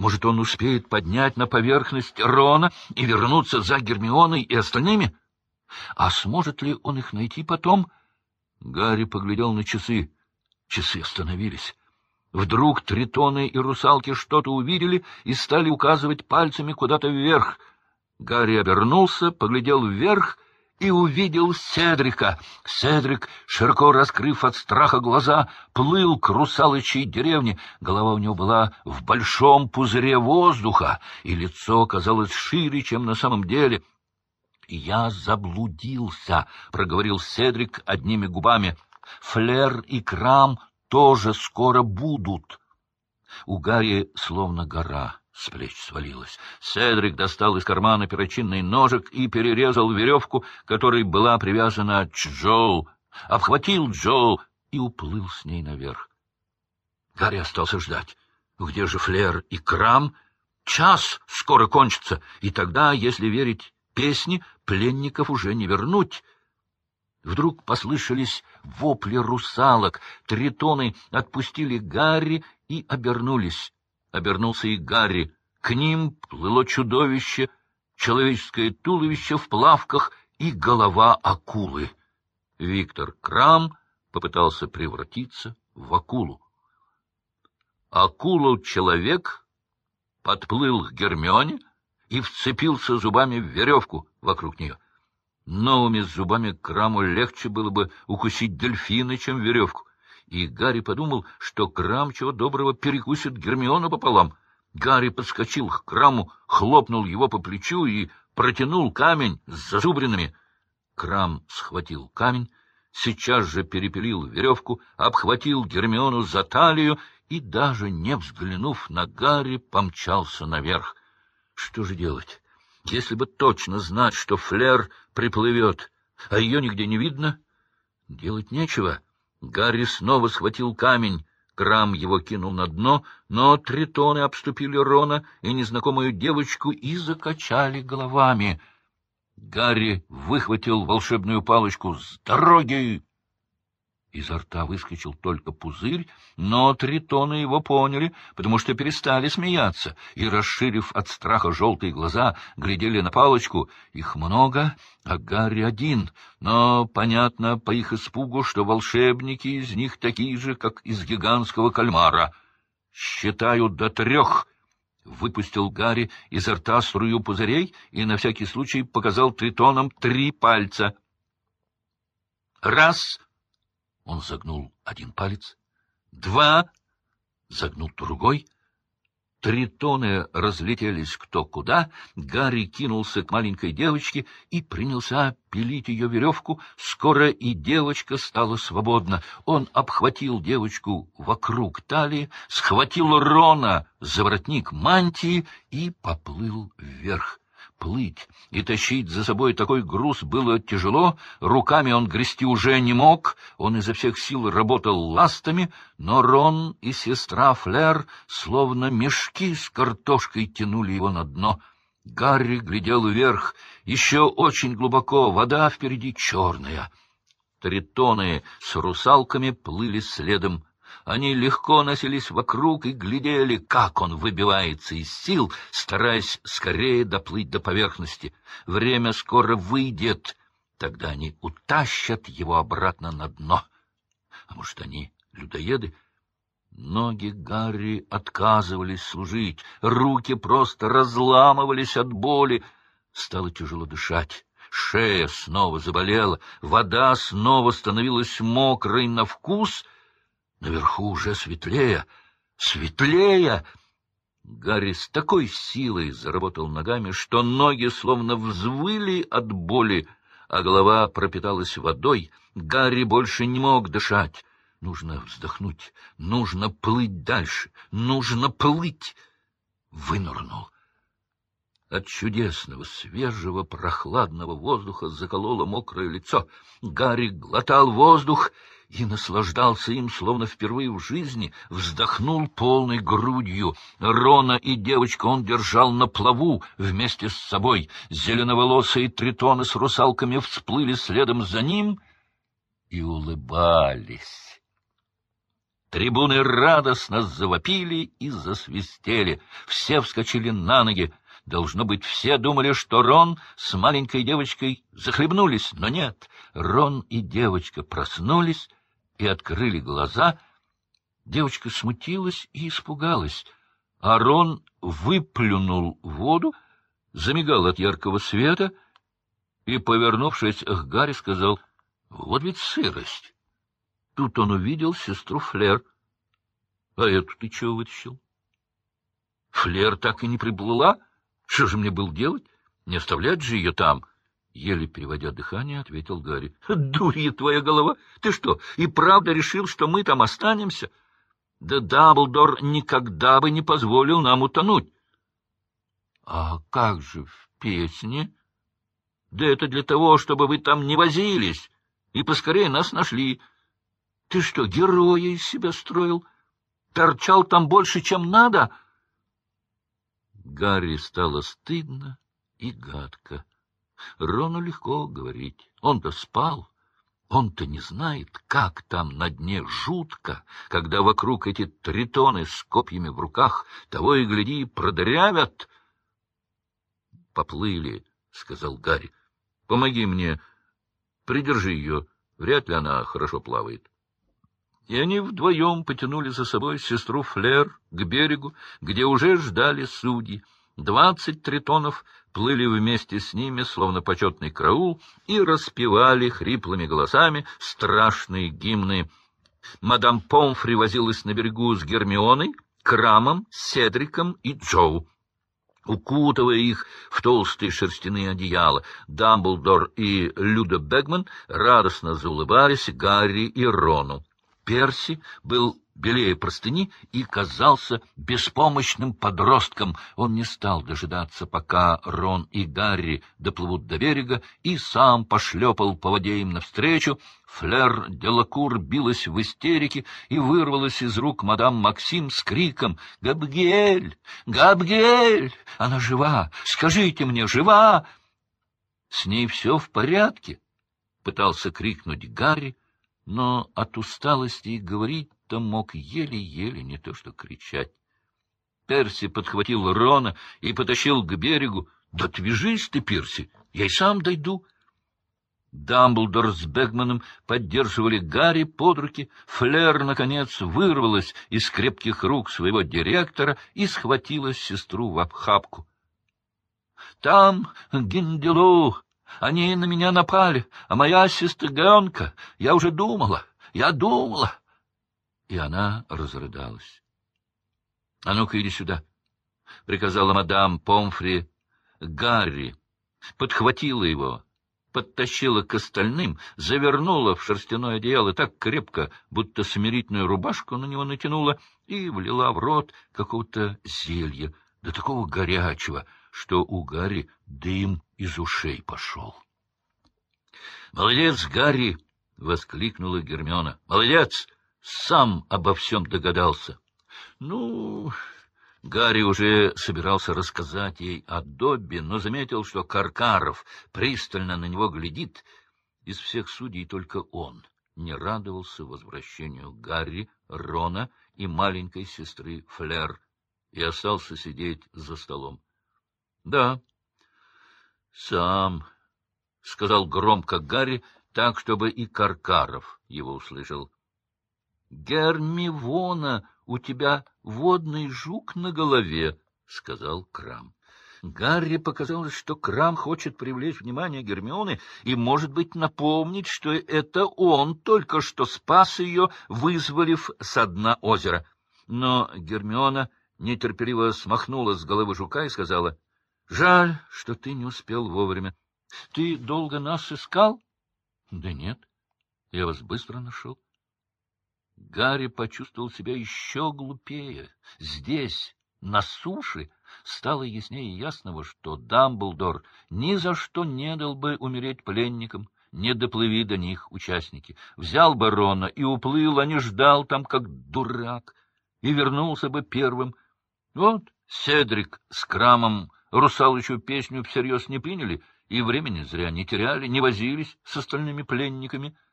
Может, он успеет поднять на поверхность Рона и вернуться за Гермионой и остальными? А сможет ли он их найти потом? Гарри поглядел на часы. Часы остановились. Вдруг тритоны и русалки что-то увидели и стали указывать пальцами куда-то вверх. Гарри обернулся, поглядел вверх и увидел Седрика. Седрик, широко раскрыв от страха глаза, плыл к русалочей деревне. Голова у него была в большом пузыре воздуха, и лицо казалось шире, чем на самом деле. «Я заблудился», — проговорил Седрик одними губами. «Флер и Крам тоже скоро будут». У Гарри словно гора с плеч свалилась. Седрик достал из кармана перочинный ножик и перерезал веревку, которой была привязана Джоу, обхватил Джоу и уплыл с ней наверх. Гарри остался ждать. Где же Флер и Крам? Час скоро кончится, и тогда, если верить песни, пленников уже не вернуть. Вдруг послышались вопли русалок, тритоны отпустили Гарри и обернулись. Обернулся и Гарри. К ним плыло чудовище, человеческое туловище в плавках и голова акулы. Виктор Крам попытался превратиться в акулу. Акулу-человек подплыл к Гермионе и вцепился зубами в веревку вокруг нее. Новыми зубами Краму легче было бы укусить дельфина, чем веревку и Гарри подумал, что Крам чего доброго перекусит Гермиону пополам. Гарри подскочил к Краму, хлопнул его по плечу и протянул камень с зазубринами. Крам схватил камень, сейчас же перепилил веревку, обхватил Гермиону за талию и, даже не взглянув на Гарри, помчался наверх. Что же делать? Если бы точно знать, что Флер приплывет, а ее нигде не видно, делать нечего. Гарри снова схватил камень. Крам его кинул на дно, но тритоны обступили Рона и незнакомую девочку и закачали головами. Гарри выхватил волшебную палочку с дороги Изо рта выскочил только пузырь, но тритоны его поняли, потому что перестали смеяться, и, расширив от страха желтые глаза, глядели на палочку. Их много, а Гарри один, но понятно по их испугу, что волшебники из них такие же, как из гигантского кальмара. «Считаю до трех!» — выпустил Гарри изо рта струю пузырей и на всякий случай показал тритонам три пальца. «Раз!» Он загнул один палец. Два! Загнул другой. Тритоны разлетелись кто куда. Гарри кинулся к маленькой девочке и принялся пилить ее веревку. Скоро и девочка стала свободна. Он обхватил девочку вокруг талии, схватил Рона за воротник мантии и поплыл вверх. Плыть и тащить за собой такой груз было тяжело, руками он грести уже не мог, он изо всех сил работал ластами, но Рон и сестра Флер, словно мешки с картошкой, тянули его на дно. Гарри глядел вверх, еще очень глубоко, вода впереди черная. Тритоны с русалками плыли следом. Они легко носились вокруг и глядели, как он выбивается из сил, стараясь скорее доплыть до поверхности. Время скоро выйдет, тогда они утащат его обратно на дно. А может, они людоеды? Ноги Гарри отказывались служить, руки просто разламывались от боли. Стало тяжело дышать. Шея снова заболела, вода снова становилась мокрой на вкус — Наверху уже светлее, светлее! Гарри с такой силой заработал ногами, что ноги словно взвыли от боли, а голова пропиталась водой. Гарри больше не мог дышать. Нужно вздохнуть, нужно плыть дальше, нужно плыть. Вынырнул. От чудесного, свежего, прохладного воздуха закололо мокрое лицо. Гарри глотал воздух и наслаждался им, словно впервые в жизни, вздохнул полной грудью. Рона и девочку он держал на плаву вместе с собой. Зеленоволосые тритоны с русалками всплыли следом за ним и улыбались. Трибуны радостно завопили и засвистели. Все вскочили на ноги. Должно быть, все думали, что Рон с маленькой девочкой захлебнулись, но нет. Рон и девочка проснулись и открыли глаза. Девочка смутилась и испугалась, а Рон выплюнул воду, замигал от яркого света и, повернувшись к Гарри, сказал, — Вот ведь сырость! Тут он увидел сестру Флер. — А эту ты чего вытащил? — Флер так и не приплыла? Что же мне было делать? Не оставлять же ее там? Еле переводя дыхание, ответил Гарри. — Дурья твоя голова! Ты что, и правда решил, что мы там останемся? Да Дамблдор никогда бы не позволил нам утонуть. — А как же в песне? — Да это для того, чтобы вы там не возились и поскорее нас нашли. Ты что, героя из себя строил? Торчал там больше, чем надо? Гарри стало стыдно и гадко. Рону легко говорить. Он-то спал. Он-то не знает, как там на дне жутко, когда вокруг эти тритоны с копьями в руках того и гляди продырявят. — Поплыли, — сказал Гарри. — Помоги мне. Придержи ее. Вряд ли она хорошо плавает и они вдвоем потянули за собой сестру Флер к берегу, где уже ждали судьи. Двадцать тритонов плыли вместе с ними, словно почетный караул, и распевали хриплыми голосами страшные гимны. Мадам Помфри возилась на берегу с Гермионой, Крамом, Седриком и Джоу. Укутывая их в толстые шерстяные одеяла, Дамблдор и Люда Бегман радостно заулыбались Гарри и Рону. Перси был белее простыни и казался беспомощным подростком. Он не стал дожидаться, пока Рон и Гарри доплывут до берега, и сам пошлепал по воде им навстречу. Флер Делакур билась в истерике и вырвалась из рук мадам Максим с криком «Габгель! Габгель! Она жива! Скажите мне, жива!» «С ней все в порядке!» — пытался крикнуть Гарри, но от усталости и говорить-то мог еле-еле не то что кричать. Перси подхватил Рона и потащил к берегу. — Да отвяжись ты, Перси, я и сам дойду. Дамблдор с Бегманом поддерживали Гарри под руки. Флер, наконец, вырвалась из крепких рук своего директора и схватила сестру в обхапку. — Там, Гинделу, они на меня напали, а моя сестренка, я уже думала, я думала. И она разрыдалась. — А ну-ка, иди сюда, — приказала мадам Помфри Гарри. Подхватила его, подтащила к остальным, завернула в шерстяное одеяло так крепко, будто смирительную рубашку на него натянула, и влила в рот какого-то зелья, да такого горячего, что у Гарри дым из ушей пошел. — Молодец, Гарри! — воскликнула Гермиона. — Молодец! Сам обо всем догадался. — Ну... Гарри уже собирался рассказать ей о Добби, но заметил, что Каркаров пристально на него глядит. Из всех судей только он не радовался возвращению Гарри, Рона и маленькой сестры Флер и остался сидеть за столом. — Да, сам, — сказал громко Гарри, так, чтобы и Каркаров его услышал. — Гермивона, у тебя водный жук на голове, — сказал Крам. Гарри показалось, что Крам хочет привлечь внимание Гермионы и, может быть, напомнить, что это он только что спас ее, вызволив со дна озера. Но Гермиона нетерпеливо смахнула с головы жука и сказала — Жаль, что ты не успел вовремя. Ты долго нас искал? Да нет, я вас быстро нашел. Гарри почувствовал себя еще глупее. Здесь, на суше, стало яснее ясного, что Дамблдор ни за что не дал бы умереть пленникам, не доплыви до них участники. Взял бы Рона и уплыл, а не ждал там, как дурак, и вернулся бы первым. Вот Седрик с Крамом Русалычу песню всерьез не приняли и времени зря не теряли, не возились с остальными пленниками —